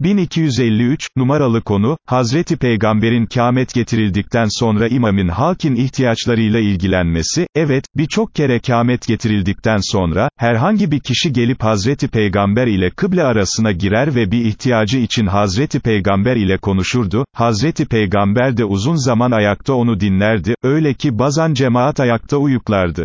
1253, numaralı konu, Hazreti Peygamber'in kâmet getirildikten sonra imamın halkin ihtiyaçlarıyla ilgilenmesi, evet, birçok kere kâmet getirildikten sonra, herhangi bir kişi gelip Hazreti Peygamber ile kıble arasına girer ve bir ihtiyacı için Hazreti Peygamber ile konuşurdu, Hazreti Peygamber de uzun zaman ayakta onu dinlerdi, öyle ki bazan cemaat ayakta uyuklardı.